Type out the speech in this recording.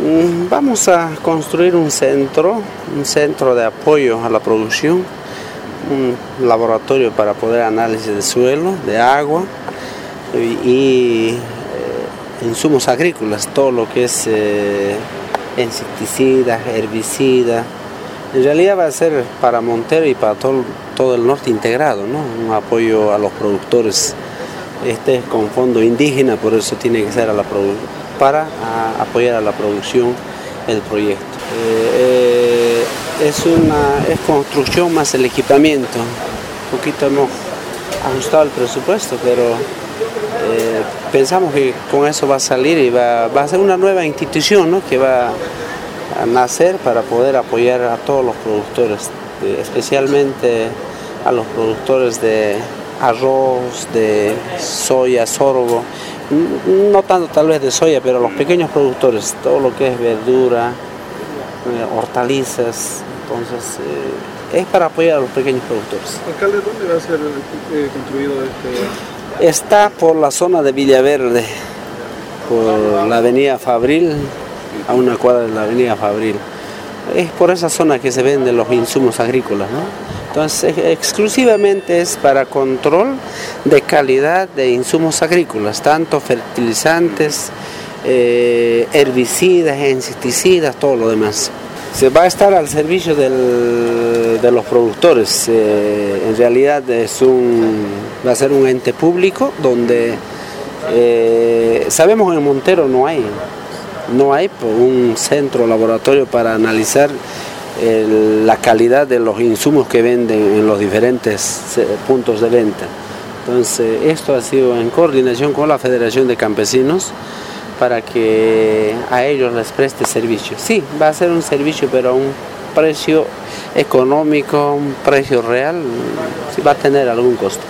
Mm, vamos a construir un centro, un centro de apoyo a la producción, un laboratorio para poder análisis de suelo, de agua y, eh, insumos agrícolas, todo lo que es eh, insecticidas, herbicidas. En realidad va a ser para Montero y para todo, el norte integrado, ¿no? un apoyo a los productores. Este es con fondo indígena, por eso tiene que ser a la para apoyar a la producción el proyecto. Eh, es una es construcción más el equipamiento. Un poquito hemos ajustado el presupuesto, pero eh, pensamos que con eso va a salir y va, a ser una nueva institución que va a nacer para poder apoyar a todos los productores, especialmente a los productores de arroz, de soya, sorgo, no tanto tal vez de soya, pero los pequeños productores, todo lo que es verdura, eh, hortalizas, entonces eh, es para apoyar a los pequeños productores. Alcalde, ¿dónde va a ser construido este? Está por la zona de Villaverde, por la avenida Fabril, a una cuadra de la avenida Fabril. Es por esa zona que se venden los insumos agrícolas, ¿no? Entonces, exclusivamente es para control de calidad de insumos agrícolas, tanto fertilizantes, eh, herbicidas, insecticidas, todo lo demás se va a estar al servicio de los productores. Eh, en realidad es un, va a ser un ente público donde eh, sabemos que en Montero no hay, no hay un centro laboratorio para analizar la calidad de los insumos que venden en los diferentes eh, puntos de venta. Entonces, esto ha sido en coordinación con la Federación de Campesinos para que a ellos les preste servicio. Sí, va a ser un servicio, pero a un precio económico, un precio real, sí va a tener algún costo.